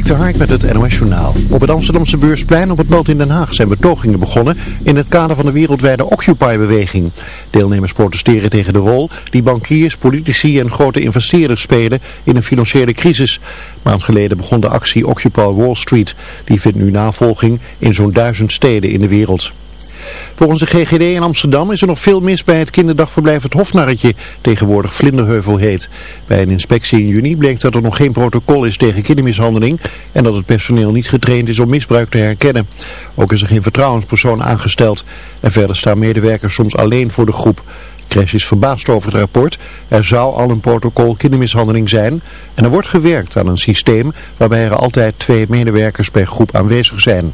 Dikter Hark met het NOS Journaal. Op het Amsterdamse beursplein op het Noord in Den Haag zijn betogingen begonnen in het kader van de wereldwijde Occupy-beweging. Deelnemers protesteren tegen de rol die bankiers, politici en grote investeerders spelen in een financiële crisis. Maand geleden begon de actie Occupy Wall Street. Die vindt nu navolging in zo'n duizend steden in de wereld. Volgens de GGD in Amsterdam is er nog veel mis bij het kinderdagverblijf Het Hofnarretje, tegenwoordig Vlinderheuvel heet. Bij een inspectie in juni bleek dat er nog geen protocol is tegen kindermishandeling en dat het personeel niet getraind is om misbruik te herkennen. Ook is er geen vertrouwenspersoon aangesteld en verder staan medewerkers soms alleen voor de groep. Crash is verbaasd over het rapport. Er zou al een protocol kindermishandeling zijn en er wordt gewerkt aan een systeem waarbij er altijd twee medewerkers per groep aanwezig zijn.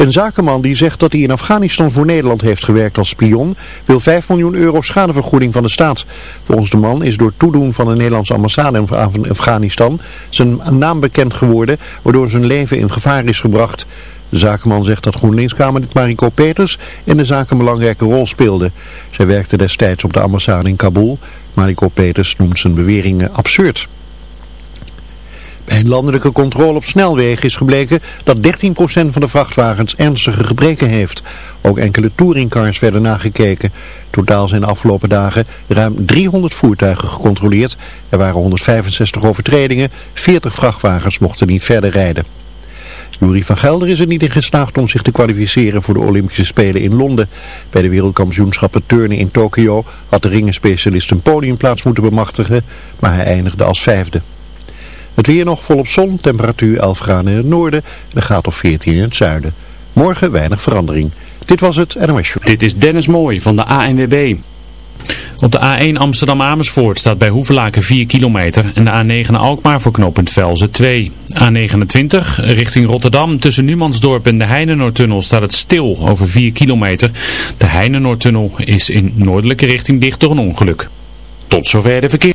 Een zakenman die zegt dat hij in Afghanistan voor Nederland heeft gewerkt als spion, wil 5 miljoen euro schadevergoeding van de staat. Volgens de man is door toedoen van de Nederlandse ambassade in Afghanistan zijn naam bekend geworden, waardoor zijn leven in gevaar is gebracht. De zakenman zegt dat GroenLinks-Kamerlid Mariko Peters in de zaak een belangrijke rol speelde. Zij werkte destijds op de ambassade in Kabul. Mariko Peters noemt zijn beweringen absurd. Een landelijke controle op snelwegen is gebleken dat 13% van de vrachtwagens ernstige gebreken heeft. Ook enkele touringcars werden nagekeken. Totaal zijn de afgelopen dagen ruim 300 voertuigen gecontroleerd. Er waren 165 overtredingen, 40 vrachtwagens mochten niet verder rijden. Jurie van Gelder is er niet in geslaagd om zich te kwalificeren voor de Olympische Spelen in Londen. Bij de wereldkampioenschappen turnen in Tokio had de ringenspecialist een podiumplaats moeten bemachtigen, maar hij eindigde als vijfde. Het weer nog volop zon, temperatuur 11 graden in het noorden en een graad of 14 in het zuiden. Morgen weinig verandering. Dit was het NOS Show. Dit is Dennis Mooij van de ANWB. Op de A1 Amsterdam-Amersfoort staat bij Hoevelaken 4 kilometer en de A9 Alkmaar voor knooppunt Velzen 2. A29 richting Rotterdam tussen Numansdorp en de Heinenoordtunnel staat het stil over 4 kilometer. De Heinenoordtunnel is in noordelijke richting dicht door een ongeluk. Tot zover de verkeer.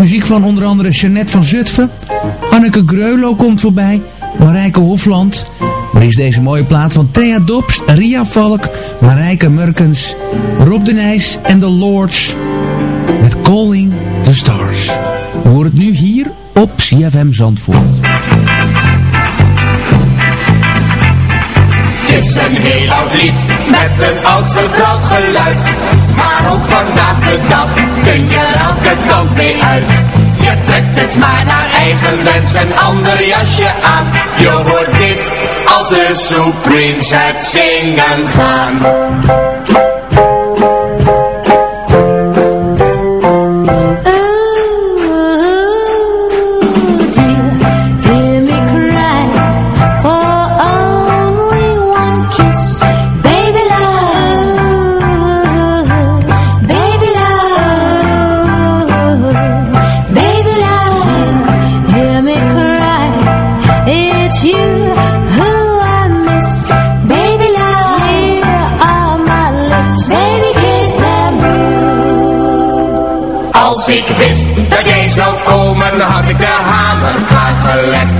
muziek van onder andere Jeannette van Zutphen, Anneke Greulow komt voorbij. Marijke Hofland. Maar is deze mooie plaat van Thea Dobbs, Ria Valk, Marijke Murkens, Rob de Nijs en The Lords. Met Calling the Stars. We horen het nu hier op CFM Zandvoort. Het is een heel oud lied met een oud vertrouwd geluid. Maar vandaag de dag kun je elke kant mee uit. Je trekt het maar naar eigen wens en ander jasje aan. Je hoort dit als de Supremes het zingen gaan. Wist dat jij zou komen, had ik de hamer klaargelegd.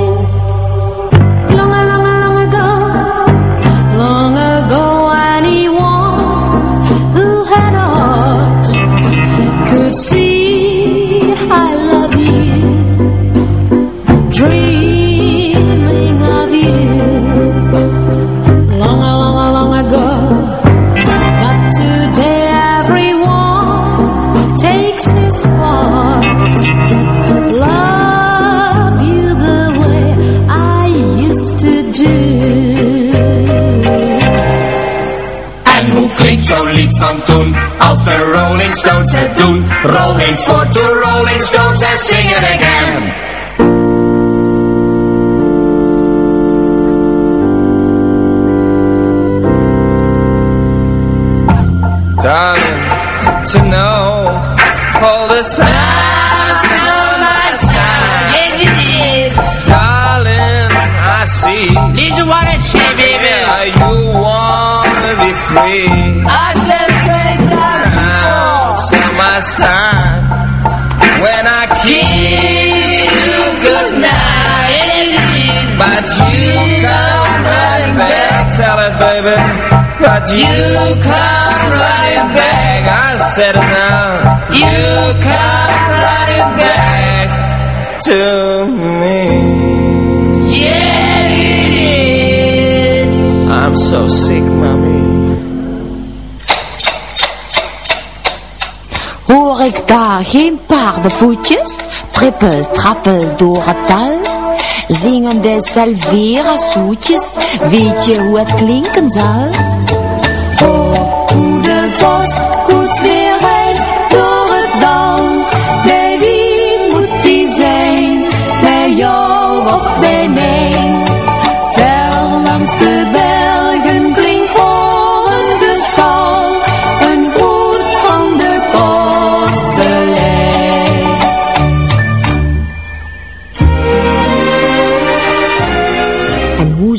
Als de Rolling Stones het doen. Rollings for the Rolling Stones and sing it again. Darling, to know all the signs on my side. Yes, you did. Darling, I see. You want to share, baby? Yeah, you wanna be free. Side when I kiss you goodnight. But you come running back, tell it, baby. But you come running back. I said it now. You come running back to me. Yeah, it is. I'm so sick, mommy. Ik daar geen paardenvoetjes, trippel, trappel door het dal? Zingen de salvera zoetjes, weet je hoe het klinken zal? Oh, hoe de bos koets weer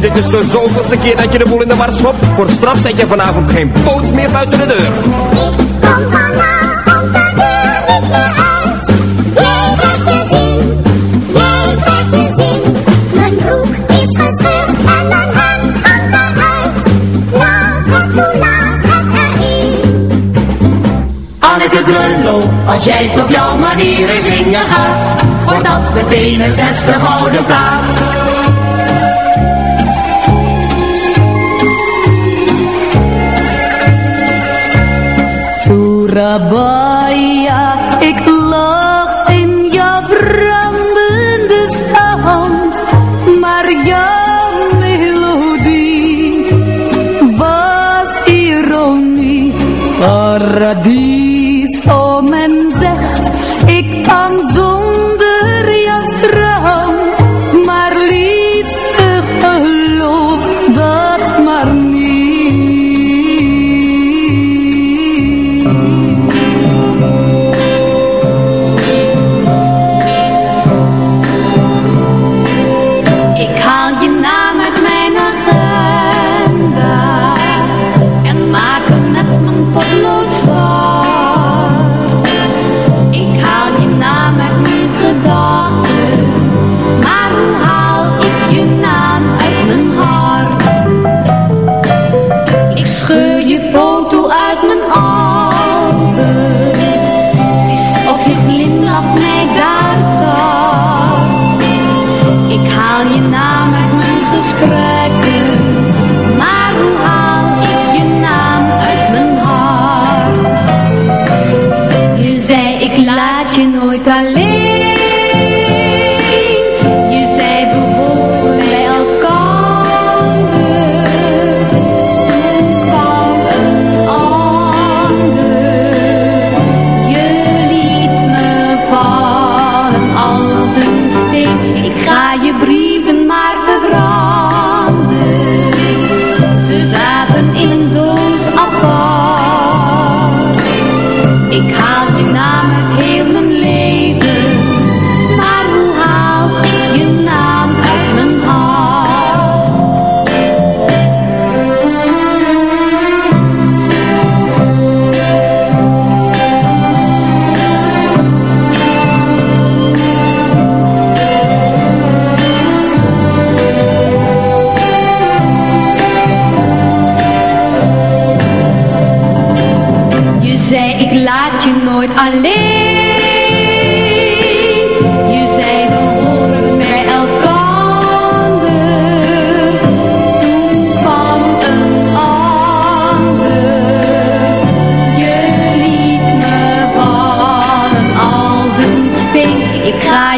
Dit is de zoveelste keer dat je de boel in de war schopt. Voor straf zet je vanavond geen poot meer buiten de deur. Ik kom vanavond de deur niet meer uit. Jij krijgt je zin, jij krijgt je zin. Mijn broek is gescheurd en mijn hemd hangt eruit. Laat het toe, laat het erin. Anneke Grunlo, als jij het op jouw manieren zingen gaat, wordt dat meteen een zesde gouden plaat. above.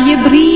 Jibril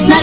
Het is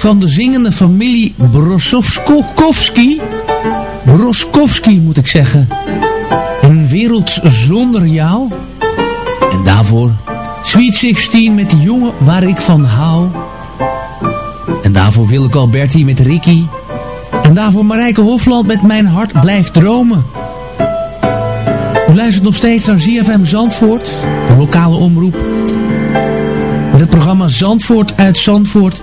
van de zingende familie Brosowski. Broskowski moet ik zeggen. Een wereld zonder jou. En daarvoor Sweet 16 met de jongen waar ik van hou. En daarvoor Willeke Alberti met Ricky. En daarvoor Marijke Hofland met Mijn hart blijft dromen. U luistert nog steeds naar ZFM Zandvoort, een lokale omroep. Met het programma Zandvoort uit Zandvoort.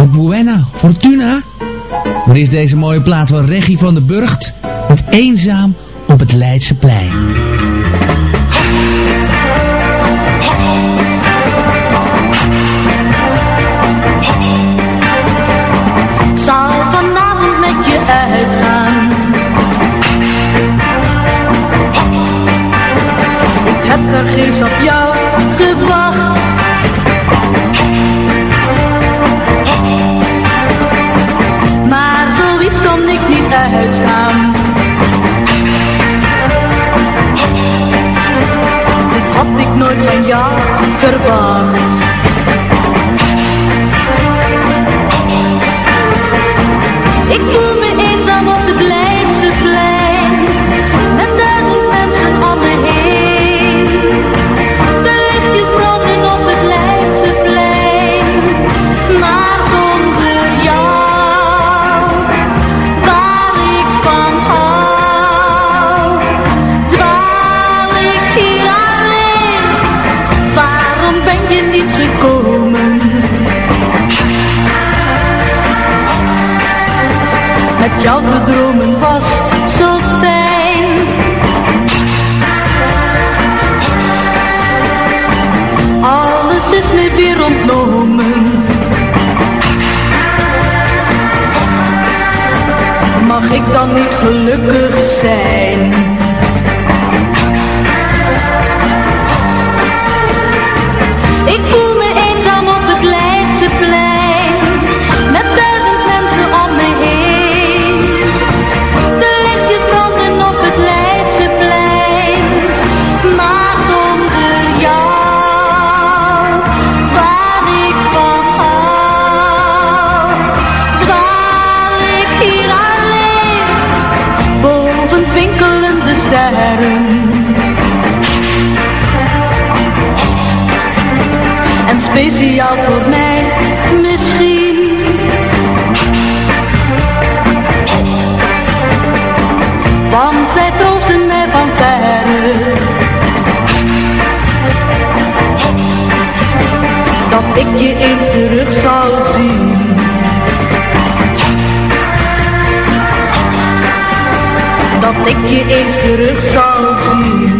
Met Buena Fortuna. Maar is deze mooie plaat van Regie van de Burgt. Met Eenzaam op het Leidseplein. Ik zal vanavond met je uitgaan. Ik heb vergeefs op jou uitstaan. Dit had ik nooit van jou verwacht. Eens terug zal zien. Dat ik je eens terug zal zien.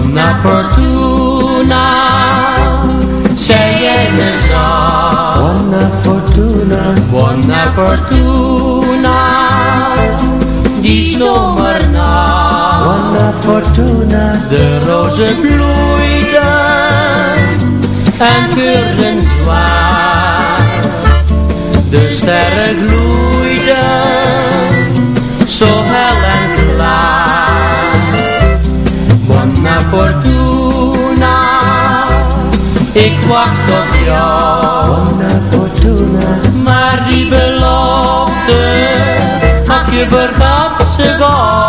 donna fortuna, sei enesà. Buona fortuna, buona fortuna, di zomerna. Buona fortuna, de roze bloeiden en geuren zwaar. De sterren gloeiden, zo hel en klaar mia fortuna e quanto ti ho buona fortuna ma arriva l'otte ma che verrà se vuoi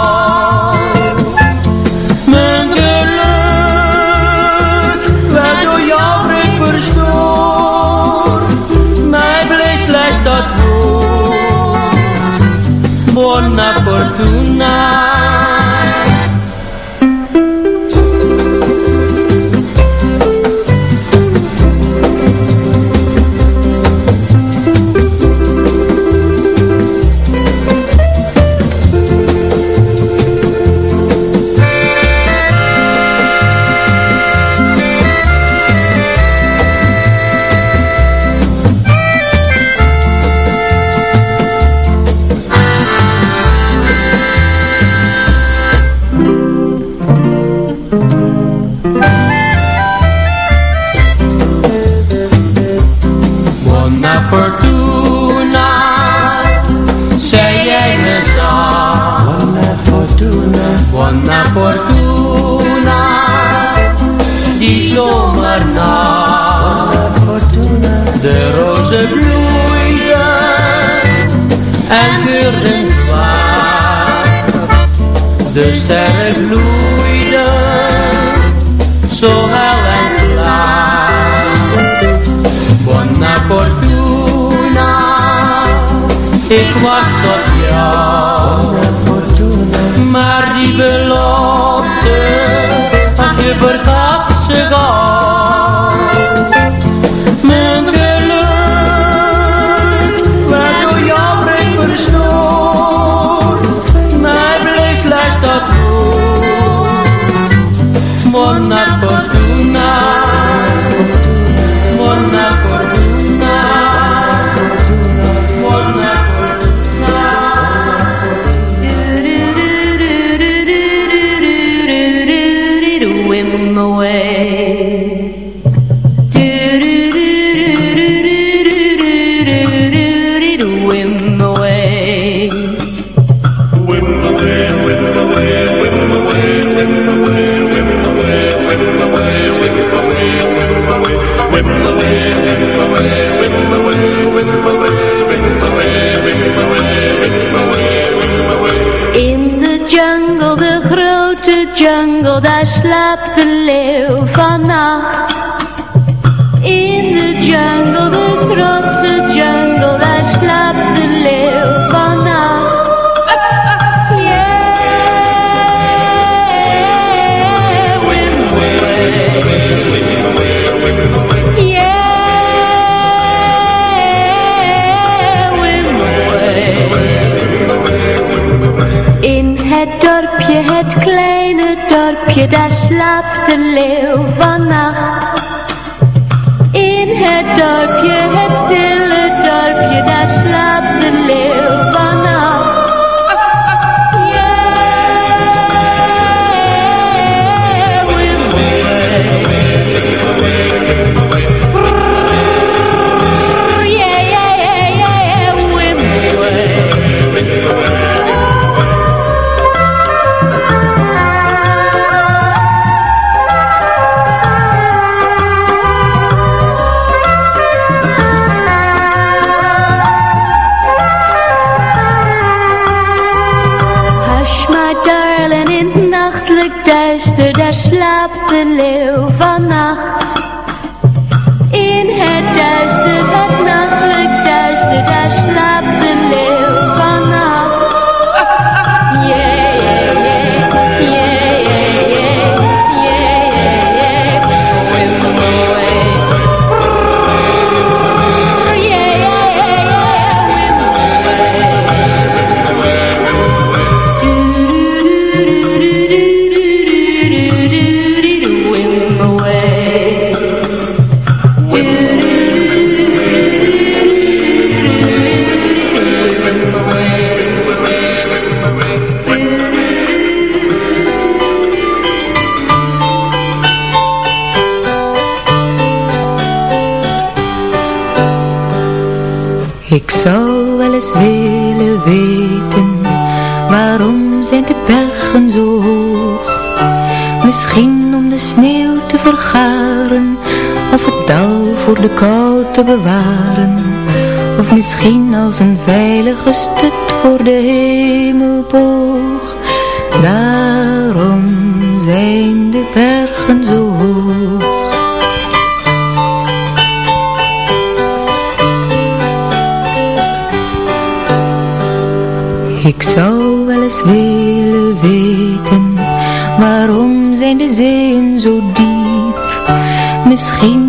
de sterren gloeiden zo hel en klaar. Buona fortuna, ik was de kou te bewaren. Of misschien als een veilige stut voor de hemelboog. Daarom zijn de bergen zo hoog. Ik zou wel eens willen weten, waarom zijn de zeeën zo diep? Misschien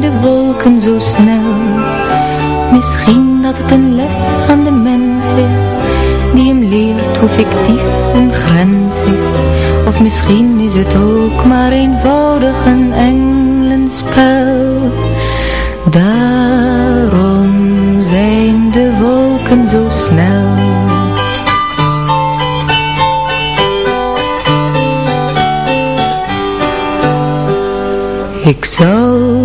de wolken zo snel? Misschien dat het een les aan de mens is, die hem leert hoe fictief een grens is. Of misschien is het ook maar eenvoudig een engelenspel. Daarom zijn de wolken zo snel. Ik zou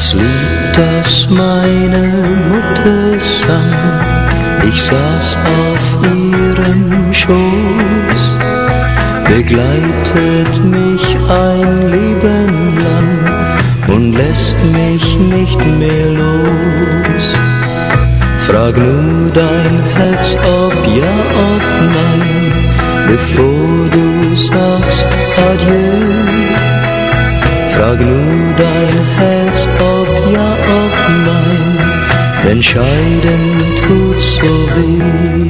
Das Lied, das meine Mutter sang, ich saß auf ihrem Schoß, begleitet mich ein Leben lang und lässt mich nicht mehr los. Frag nur dein Herz, ob ja, ob nein, bevor du sagst Adieu. Frag nur dein Herz, ob ja, ob nein, denn scheiden tut so weh.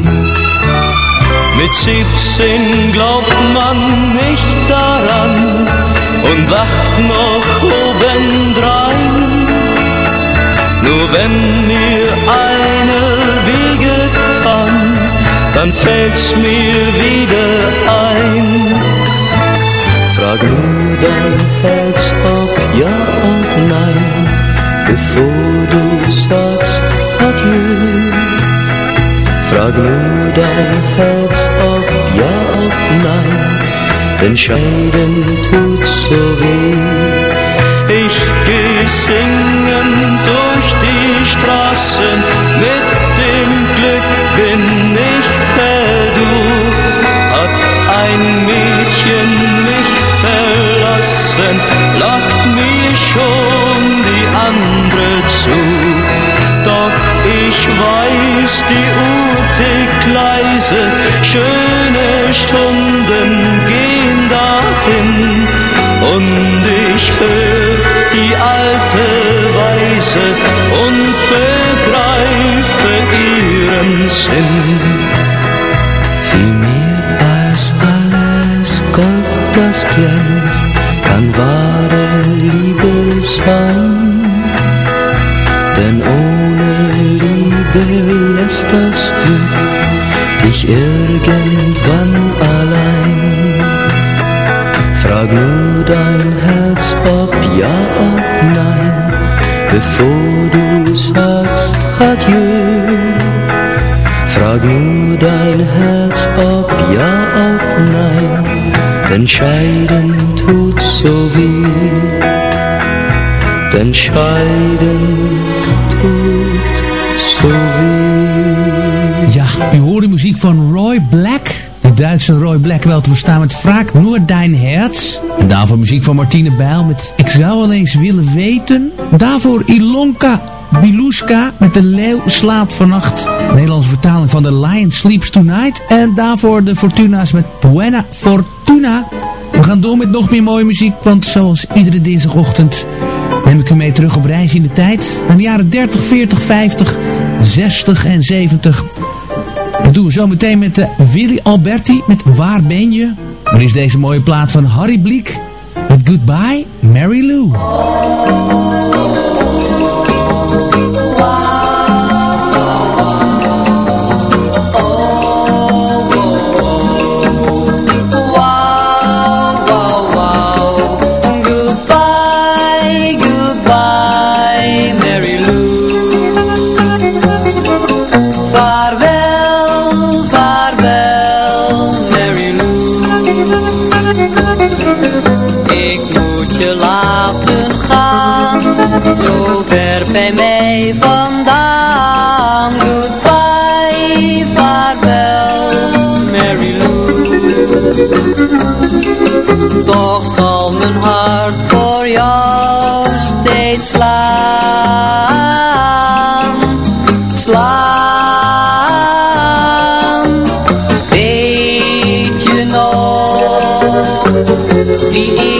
Mit 17 glaubt man nicht daran und wacht noch obendrein. Nur wenn mir eine wehgetan, dann fällt's mir wieder ein. Frag nur dein Herz, ob ja, ob nein, bevor du sagst Adieu. Frag nur dein Herz, ob ja, ob nein, denn scheiden tut so weh. Ich geh singend durch die Straßen, schon die andere zu. Doch ich weiß, die Uhr tickt leise, schöne Stunden gehen dahin. Und ich hör die alte Weise und begreife ihren Sinn. Viel mehr als alles Gold, das Liebe sein. Denn ohne Liebe lässt das Glück dich irgendwann allein. Frag nur dein Herz, ob ja, ob nein, bevor du sagst Adieu. Frag nur dein Herz, ob ja, ob nein, denn scheiden Ja, u hoort hoorde muziek van Roy Black. De Duitse Roy Black wel te verstaan met Vraag Noor Dein Herz. En daarvoor muziek van Martine Bijl met Ik zou wel eens willen weten. Daarvoor Ilonka Biluska met De Leeuw slaapt vannacht. Nederlandse vertaling van The Lion Sleeps Tonight. En daarvoor de Fortuna's met Buena Fortuna. We gaan door met nog meer mooie muziek, want zoals iedere dinsdagochtend neem ik u mee terug op reis in de tijd. Naar de jaren 30, 40, 50, 60 en 70. Dat doen we zo meteen met uh, Willy Alberti met Waar ben je? Maar is deze mooie plaat van Harry Bliek met Goodbye Mary Lou. Ver bij mij vandaan. Goodbye, vaarwel, Mary Lou. Toch zal mijn hart voor jou steeds slaan, slaan. Weet je nog, die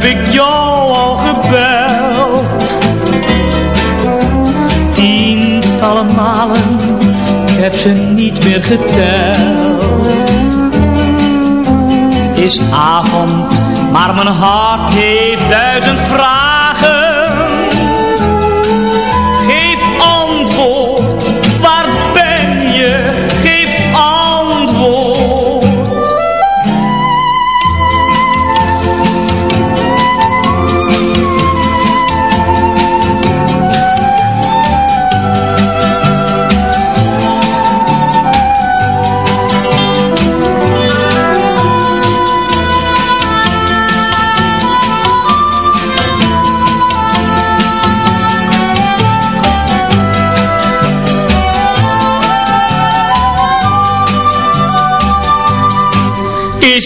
heb ik jou al gebeld Tientallen malen ik heb ze niet meer geteld. Het is avond, maar mijn hart heeft duizend vragen.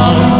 Nooit